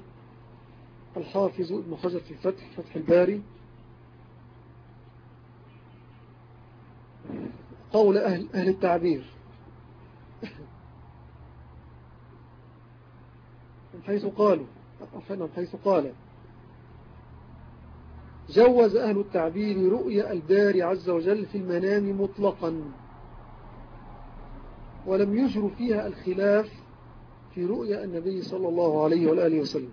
الحافظ ابن حجر في فتح فتح الباري قول أهل, أهل التعبير من حيث قالوا حيث قال. جوز أهل التعبير رؤيا الباري عز وجل في المنام مطلقا. ولم يجر فيها الخلاف في رؤيا النبي صلى الله عليه وآله وسلم.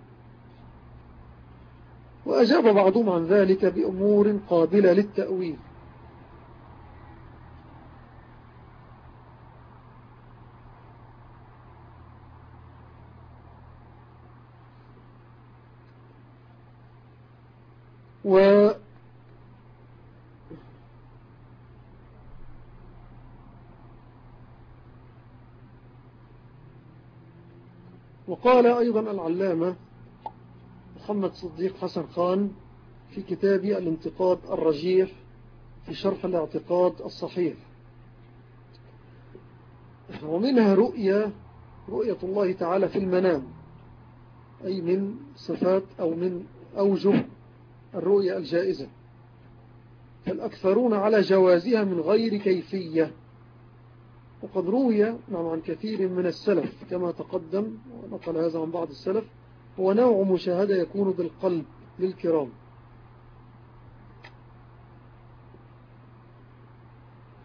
وأجاب بعضهم عن ذلك بأمور قابلة للتأويل و وقال أيضا العلامة محمد صديق حسن خان في كتاب الانتقاد الرجيح في شرح الاعتقاد الصحيح. ومنها رؤية رؤية الله تعالى في المنام أي من صفات أو من أوجه الرؤية الجائزة. فالأكثرون على جوازها من غير كيفية. وقد روي نعم عن كثير من السلف كما تقدم ونقل هذا عن بعض السلف هو نوع مشاهدة يكون بالقلب للكرام.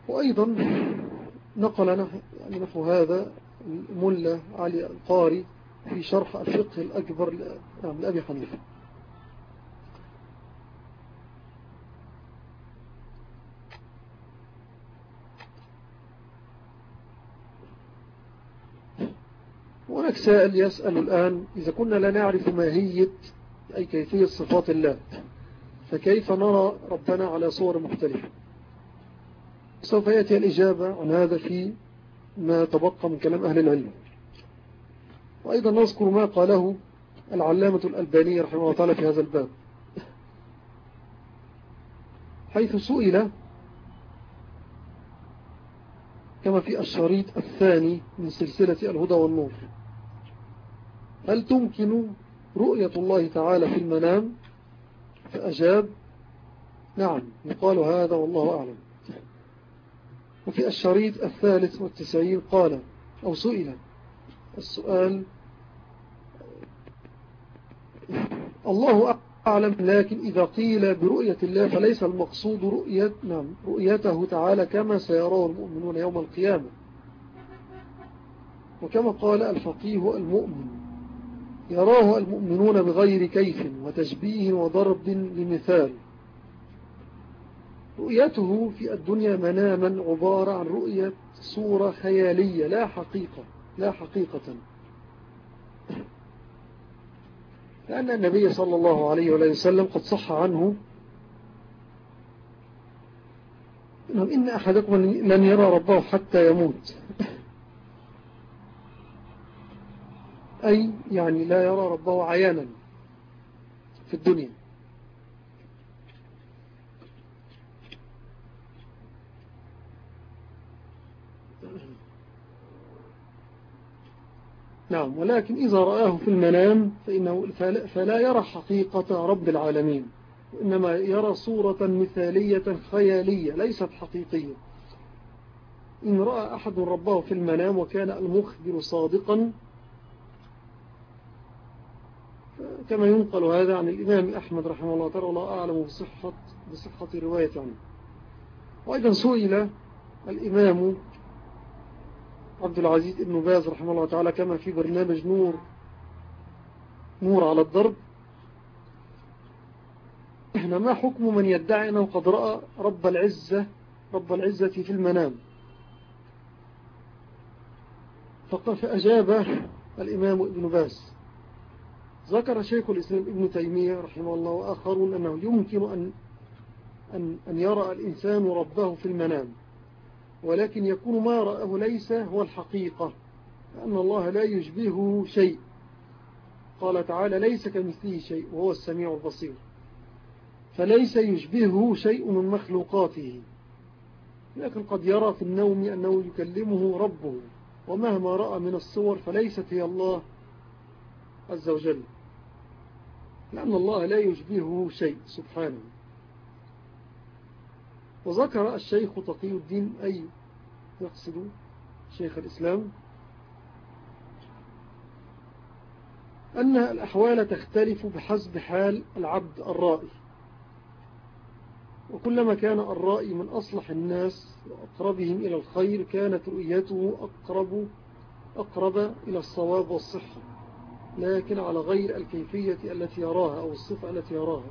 وأيضا نقل يعني نحو هذا الملة علي القاري في شرح الفقه الأكبر نعم لأبي حنيفة هناك سائل يسأل الآن إذا كنا لا نعرف ماهية أي كيفية صفات الله فكيف نرى ربنا على صور مختلفة؟ سوف يأتي الإجابة عن هذا في ما تبقى من كلام أهل العلم. وأيضا نذكر ما قاله العلامة الألبانية رحمه الله تعالى في هذا الباب. حيث سئل كما في الشريط الثاني من سلسلة الهدى والنور. هل تمكن رؤية الله تعالى في المنام؟ فأجاب نعم يقال هذا والله أعلم. وفي الشريط الثالث والتسعين قال أو سئل السؤال الله أعلم لكن إذا قيل برؤية الله فليس المقصود رؤية نعم رؤيته تعالى كما سيراه المؤمنون يوم القيامة. وكما قال الفقيه المؤمن يراه المؤمنون بغير كيف وتشبيه وضرب لمثال. رؤيته في الدنيا مناما عبارة عن رؤية صورة خيالية لا حقيقة لا حقيقة. لأن النبي صلى الله عليه وسلم قد صح عنه إن أحدكم لن يرى ربه حتى يموت. أي يعني لا يرى ربه عيانا في الدنيا. نعم ولكن إذا رآه في المنام فإنه فلا يرى حقيقة رب العالمين وإنما يرى صورة مثالية خيالية ليست حقيقية. إن رأى أحد ربه في المنام وكان المخبر صادقا كما ينقل هذا عن الإمام أحمد رحمه الله تعالى الله أعلم بصحة, بصحة رواية عنه. وأيضا سئل الإمام عبد العزيز ابن باز رحمه الله تعالى كما في برنامج نور نور على الضرب. إحنا ما حكم من يدعي أنه قد رأى رب العزة رب العزة في المنام؟ فأجاب الإمام ابن باز. ذكر شيخ الإسلام ابن تيمية رحمه الله وآخرون أنه يمكن أن, أن, أن يرى الإنسان ربه في المنام ولكن يكون ما رأه ليس هو الحقيقة لأن الله لا يشبهه شيء. قال تعالى ليس كمثله شيء وهو السميع البصير. فليس يشبهه شيء من مخلوقاته. لكن قد يرى في النوم أنه يكلمه ربه ومهما رأى من الصور فليست هي الله عز وجل. لأن الله لا يشبهه شيء سبحانه. وذكر الشيخ تقي الدين أي يقصد شيخ الإسلام أن الأحوال تختلف بحسب حال العبد الرائي. وكلما كان الرائي من أصلح الناس وأقربهم إلى الخير كانت رؤيته أقرب, أقرب إلى الصواب والصحة. لكن على غير الكيفية التي يراها أو الصفة التي يراها.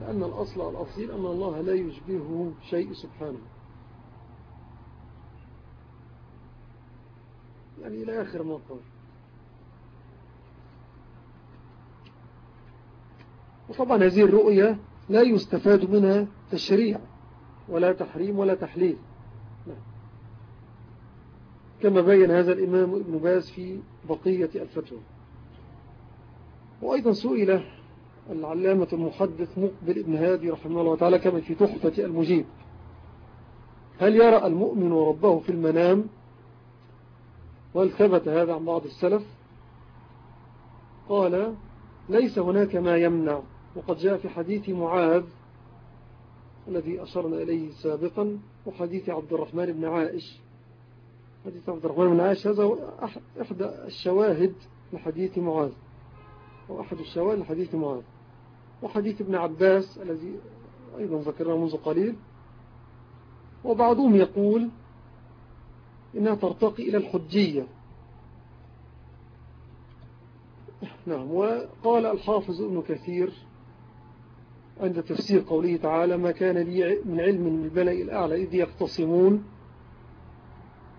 لأن الأصل الأصيل أن الله لا يشبهه شيء سبحانه. يعني إلى آخر ما قال. وطبعا هذه الرؤية لا يستفاد منها تشريع ولا تحريم ولا تحليل. كما بين هذا الإمام ابن باز في بقية الفتوى. وأيضا سئل العلامة المحدث مقبل ابن هادي رحمه الله تعالى كما في تحفة المجيب. هل يرى المؤمن ربه في المنام؟ وهل ثبت هذا عن بعض السلف؟ قال ليس هناك ما يمنع. وقد جاء في حديث معاذ الذي أشرنا إليه سابقا وحديث عبد الرحمن بن عائش. حديث عبد الرحمن بن عائش هذا إحدى الشواهد لحديث معاذ. وأحد الشواهد لحديث معاذ. وحديث ابن عباس الذي أيضا ذكرنا منذ قليل. وبعضهم يقول إنها ترتقي إلى الحجية. نعم وقال الحافظ ابن كثير عند تفسير قوله تعالى ما كان لي من علم من البلاء الأعلى إذ يختصمون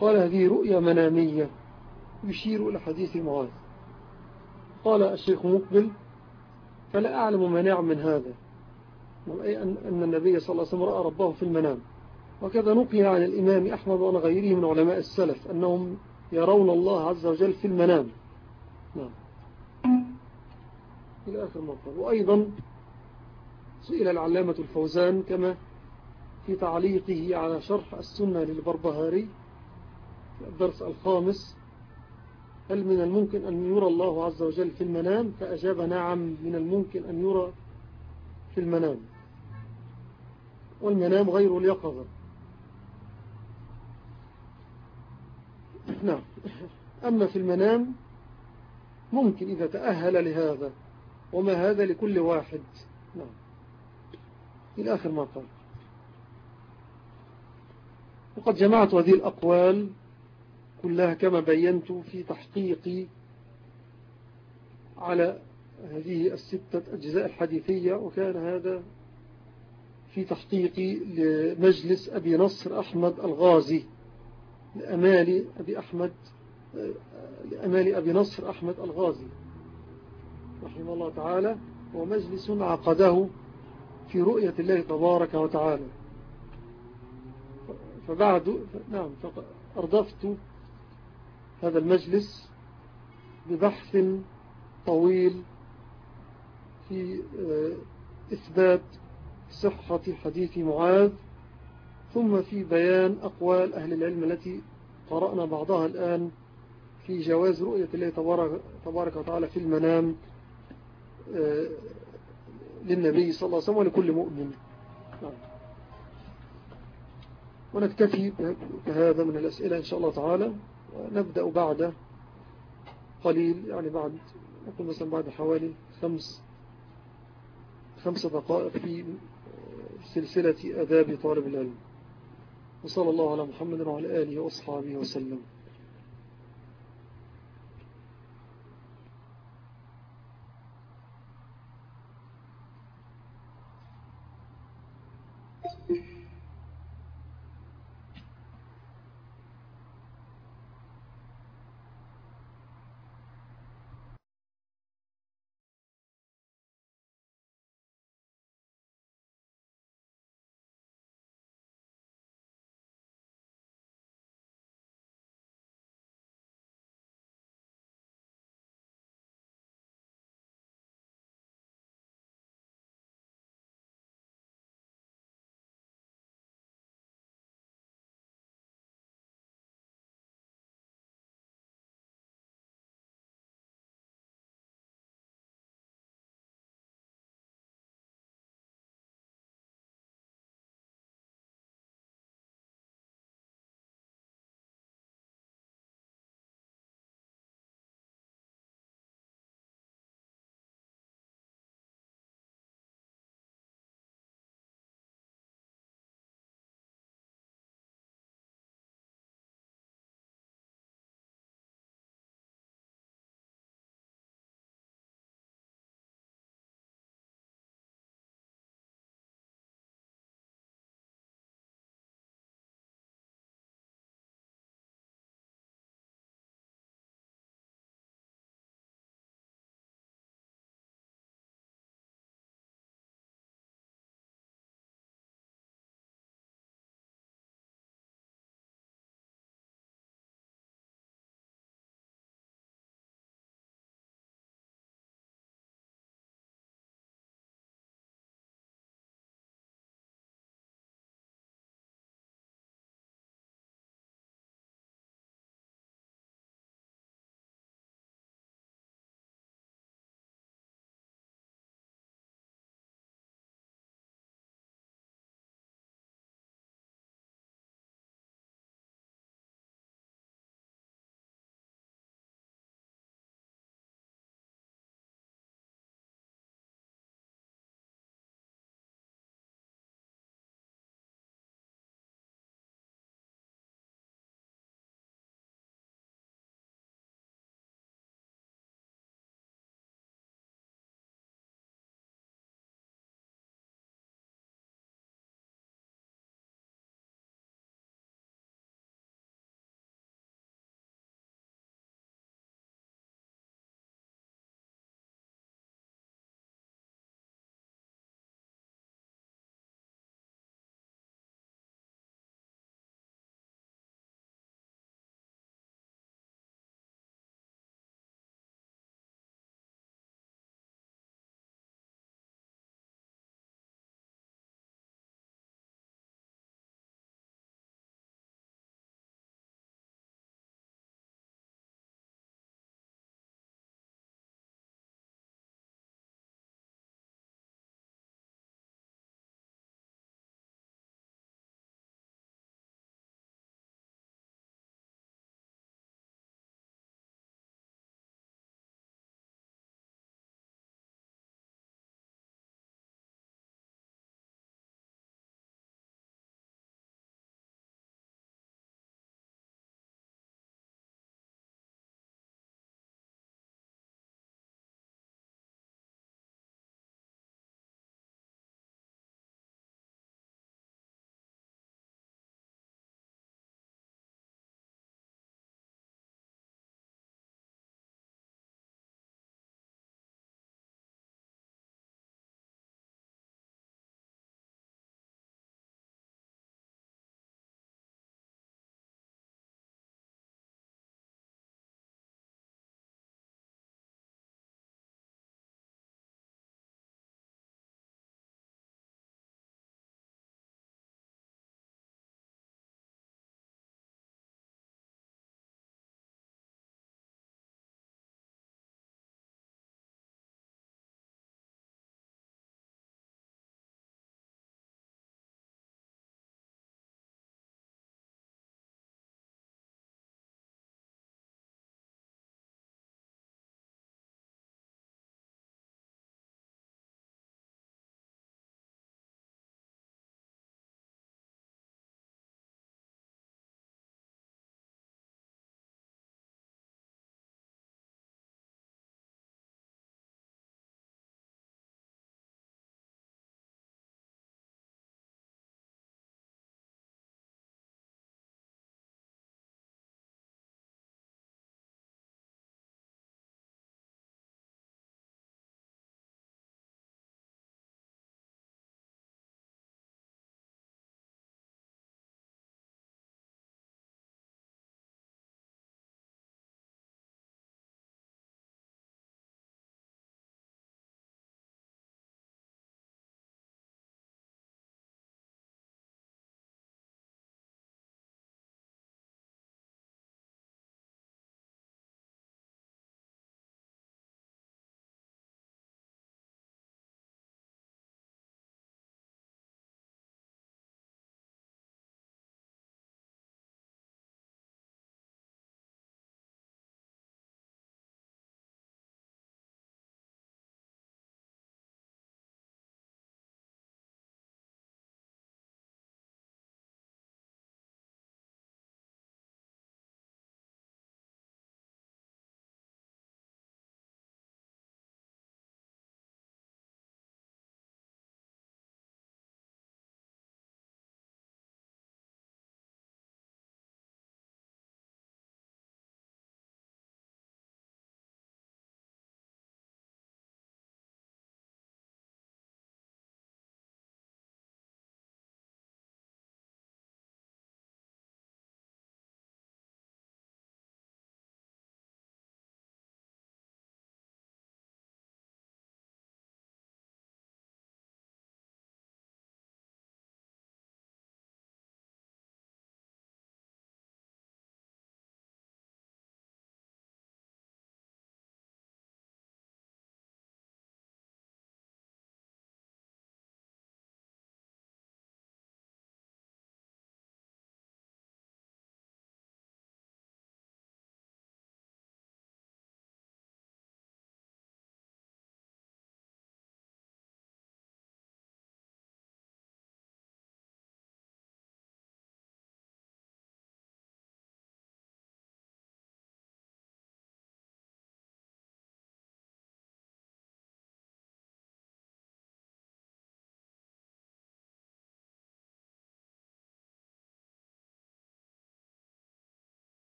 قال هذه رؤيا منامية. يشير إلى حديث معاذ. قال الشيخ مقبل فلا أعلم مانع من هذا. أي أن النبي صلى الله عليه وسلم رأى ربه في المنام. وكذا نقل عن الإمام أحمد وعن غيره من علماء السلف أنهم يرون الله عز وجل في المنام. نعم. إلى آخر مطلب وأيضا سئل العلامة الفوزان كما في تعليقه على شرح السنة للبربهاري في الدرس الخامس هل من الممكن أن يرى الله عز وجل في المنام فأجاب نعم من الممكن أن يرى في المنام. والمنام غير اليقظة. نعم. أما في المنام ممكن إذا تأهل لهذا. وما هذا لكل واحد. نعم. إلى آخر ما قال. وقد جمعت هذه الأقوال كلها كما بينت في تحقيقي على هذه الستة أجزاء الحديثية وكان هذا في تحقيقي لمجلس أبي نصر أحمد الغازي لأمال أبي أحمد لأمال أبي نصر أحمد الغازي رحمه الله تعالى ومجلس عقده في رؤية الله تبارك وتعالى. فبعد نعم فأردفت هذا المجلس ببحث طويل في آه، إثبات صحة حديث معاذ ثم في بيان أقوال أهل العلم التي قرأنا بعضها الآن في جواز رؤية الله تبارك, وتعالى في المنام آه، للنبي صلى الله عليه وسلم ولكل مؤمن نعم. ونكتفي بهذا من الأسئلة إن شاء الله تعالى ونبدأ بعد قليل يعني بعد نقول مثلا بعد حوالي خمس خمس دقائق في سلسلة أداب طالب العلم. وصلى الله على محمد وعلى آله وأصحابه وسلم.